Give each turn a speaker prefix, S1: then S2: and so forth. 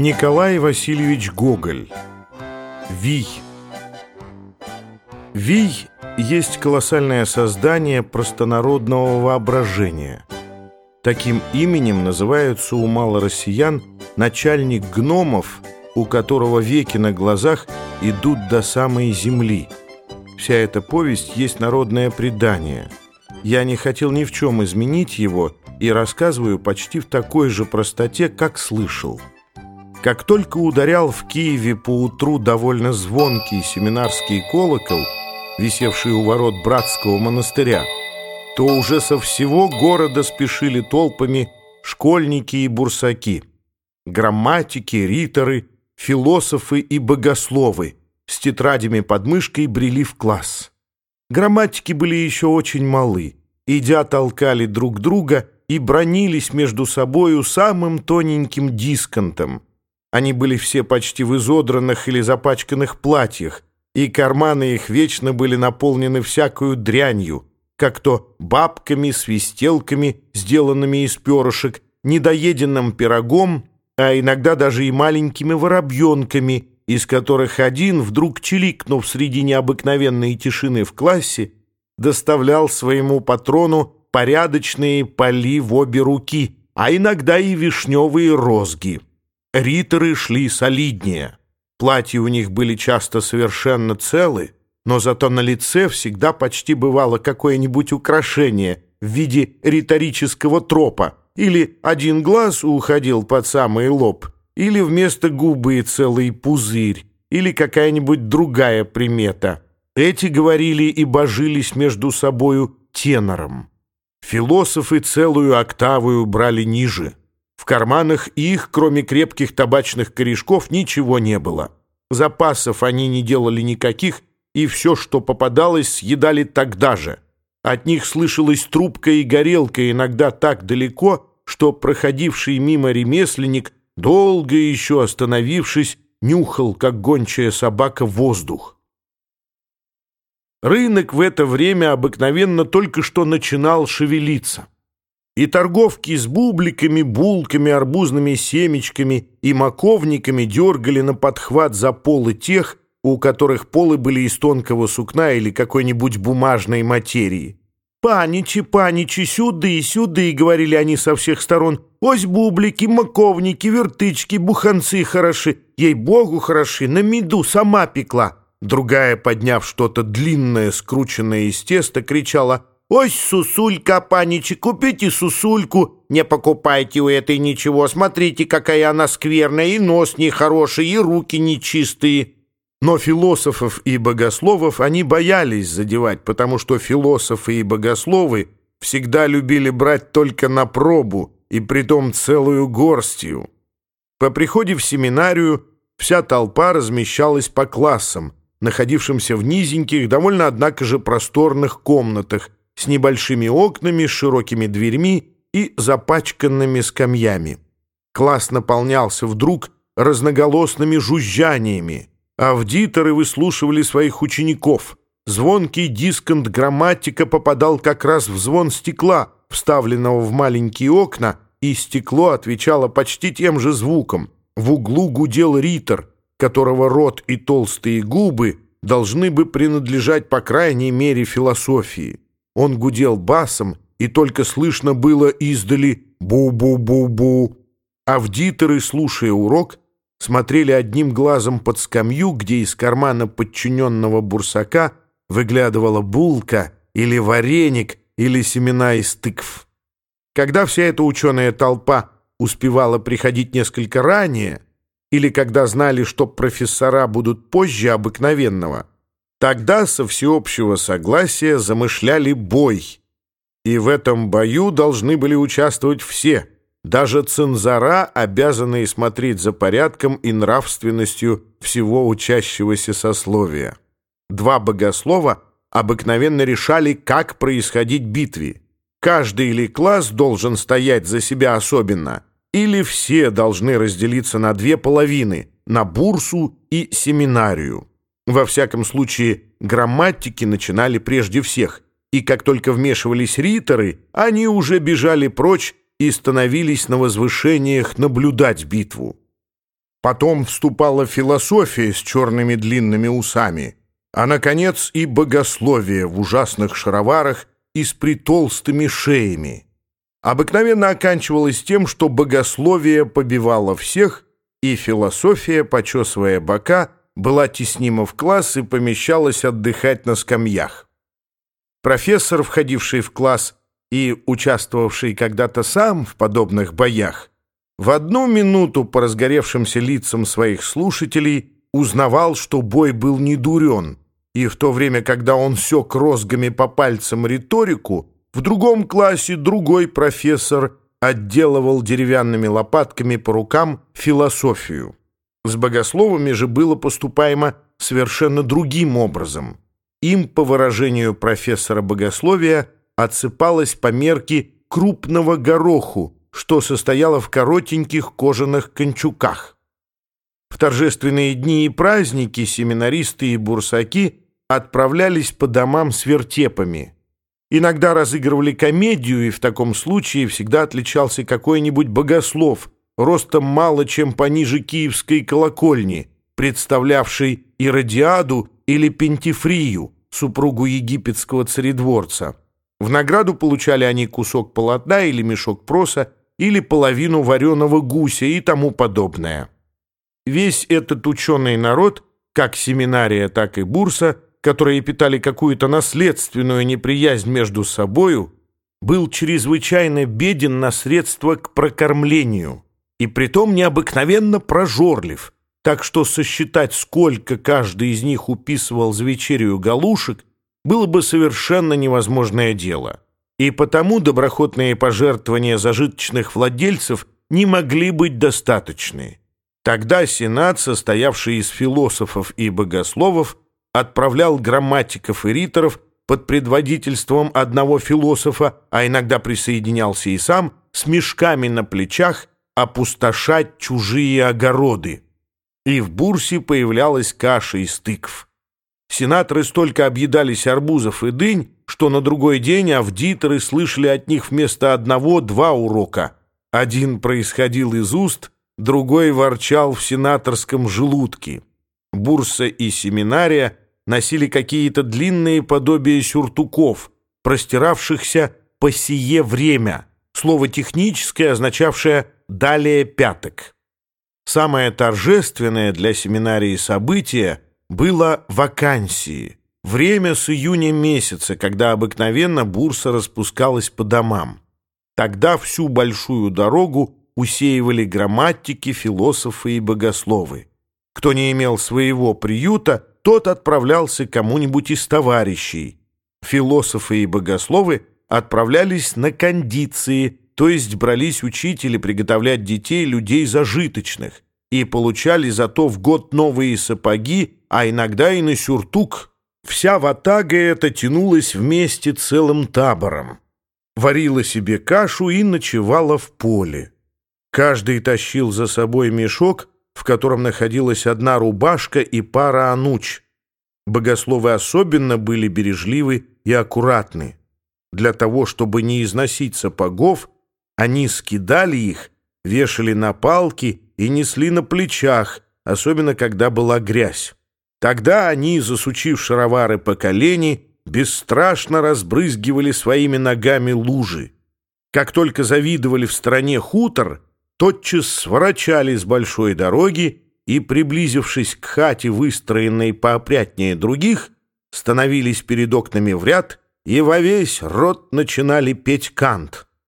S1: Николай Васильевич Гоголь Вий Вий есть колоссальное создание простонародного воображения. Таким именем называются у малороссиян начальник гномов, у которого веки на глазах идут до самой земли. Вся эта повесть есть народное предание. Я не хотел ни в чем изменить его и рассказываю почти в такой же простоте, как слышал. Как только ударял в Киеве поутру довольно звонкий семинарский колокол, висевший у ворот братского монастыря, то уже со всего города спешили толпами школьники и бурсаки, грамматики, риторы, философы и богословы с тетрадями под мышкой брели в класс. Грамматики были еще очень малы, идя толкали друг друга и бронились между собою самым тоненьким дисконтом — они были все почти в изодранных или запачканных платьях, и карманы их вечно были наполнены всякою дрянью, как то бабками, свистелками, сделанными из перышек, недоеденным пирогом, а иногда даже и маленькими воробьенками, из которых один, вдруг чиликнув среди необыкновенной тишины в классе, доставлял своему патрону порядочные поли в обе руки, а иногда и вишневые розги. Риторы шли солиднее. Платья у них были часто совершенно целы, но зато на лице всегда почти бывало какое-нибудь украшение в виде риторического тропа, или один глаз уходил под самый лоб, или вместо губы целый пузырь, или какая-нибудь другая примета. Эти говорили и божились между собою тенором. Философы целую октавую брали ниже — карманах их, кроме крепких табачных корешков, ничего не было. Запасов они не делали никаких, и все, что попадалось, съедали тогда же. От них слышалась трубка и горелка иногда так далеко, что проходивший мимо ремесленник, долго еще остановившись, нюхал, как гончая собака, воздух. Рынок в это время обыкновенно только что начинал шевелиться и торговки с бубликами, булками, арбузными семечками и маковниками дергали на подхват за полы тех, у которых полы были из тонкого сукна или какой-нибудь бумажной материи. «Паничи, паничи, сюды, сюды!» — говорили они со всех сторон. «Ось бублики, маковники, вертычки, буханцы хороши! Ей-богу, хороши! На меду сама пекла!» Другая, подняв что-то длинное, скрученное из теста, кричала «Ось сусулька, паничи, купите сусульку, не покупайте у этой ничего, смотрите, какая она скверная, и нос нехороший, и руки нечистые». Но философов и богословов они боялись задевать, потому что философы и богословы всегда любили брать только на пробу, и притом целую горстью. По приходе в семинарию вся толпа размещалась по классам, находившимся в низеньких, довольно, однако же, просторных комнатах, с небольшими окнами, широкими дверьми и запачканными скамьями. Класс наполнялся вдруг разноголосными жужжаниями. Аудиторы выслушивали своих учеников. Звонкий дисконт грамматика попадал как раз в звон стекла, вставленного в маленькие окна, и стекло отвечало почти тем же звуком. В углу гудел ритор, которого рот и толстые губы должны бы принадлежать по крайней мере философии. Он гудел басом, и только слышно было издали «бу-бу-бу-бу». Авдиторы, слушая урок, смотрели одним глазом под скамью, где из кармана подчиненного бурсака выглядывала булка или вареник или семена из тыкв. Когда вся эта ученая толпа успевала приходить несколько ранее, или когда знали, что профессора будут позже обыкновенного, Тогда со всеобщего согласия замышляли бой. И в этом бою должны были участвовать все, даже цензора, обязанные смотреть за порядком и нравственностью всего учащегося сословия. Два богослова обыкновенно решали, как происходить битве. Каждый или класс должен стоять за себя особенно, или все должны разделиться на две половины, на бурсу и семинарию. Во всяком случае, грамматики начинали прежде всех, и как только вмешивались риторы, они уже бежали прочь и становились на возвышениях наблюдать битву. Потом вступала философия с черными длинными усами, а, наконец, и богословие в ужасных шароварах и с притолстыми шеями. Обыкновенно оканчивалось тем, что богословие побивало всех, и философия, почесывая бока, была теснима в класс и помещалась отдыхать на скамьях. Профессор, входивший в класс и участвовавший когда-то сам в подобных боях, в одну минуту по разгоревшимся лицам своих слушателей узнавал, что бой был не дурен, и в то время, когда он сёк розгами по пальцам риторику, в другом классе другой профессор отделывал деревянными лопатками по рукам философию. С богословами же было поступаемо совершенно другим образом. Им, по выражению профессора богословия, отсыпалось по мерке крупного гороху, что состояло в коротеньких кожаных кончуках. В торжественные дни и праздники семинаристы и бурсаки отправлялись по домам с вертепами. Иногда разыгрывали комедию, и в таком случае всегда отличался какой-нибудь богослов, ростом мало чем пониже киевской колокольни, представлявший Иродиаду или Пентифрию, супругу египетского царедворца. В награду получали они кусок полотна или мешок проса, или половину вареного гуся и тому подобное. Весь этот ученый народ, как семинария, так и бурса, которые питали какую-то наследственную неприязнь между собою, был чрезвычайно беден на средства к прокормлению и притом необыкновенно прожорлив, так что сосчитать, сколько каждый из них уписывал за вечерию галушек, было бы совершенно невозможное дело и потому доброходные пожертвования зажиточных владельцев не могли быть достаточны. Тогда Сенат, состоявший из философов и богословов, отправлял грамматиков и риторов под предводительством одного философа, а иногда присоединялся и сам, с мешками на плечах опустошать чужие огороды. И в бурсе появлялась каша из тыкв. Сенаторы столько объедались арбузов и дынь, что на другой день аудиторы слышали от них вместо одного два урока. Один происходил из уст, другой ворчал в сенаторском желудке. Бурса и семинария носили какие-то длинные подобия сюртуков, простиравшихся по сие время, слово техническое, означавшее «далее пяток». Самое торжественное для семинарии событие было вакансии – Время с июня месяца, когда обыкновенно бурса распускалась по домам. Тогда всю большую дорогу усеивали грамматики, философы и богословы. Кто не имел своего приюта, тот отправлялся кому-нибудь из товарищей. Философы и богословы отправлялись на кондиции, то есть брались учить или приготовлять детей людей зажиточных, и получали зато в год новые сапоги, а иногда и на сюртук Вся ватага эта тянулась вместе целым табором. Варила себе кашу и ночевала в поле. Каждый тащил за собой мешок, в котором находилась одна рубашка и пара ануч. Богословы особенно были бережливы и аккуратны. Для того, чтобы не износить сапогов, они скидали их, вешали на палки и несли на плечах, особенно когда была грязь. Тогда они, засучив шаровары по колени, бесстрашно разбрызгивали своими ногами лужи. Как только завидовали в стране хутор, тотчас сворачали с большой дороги и, приблизившись к хате, выстроенной поопрятнее других, становились перед окнами в ряд и во весь рот начинали петь кант —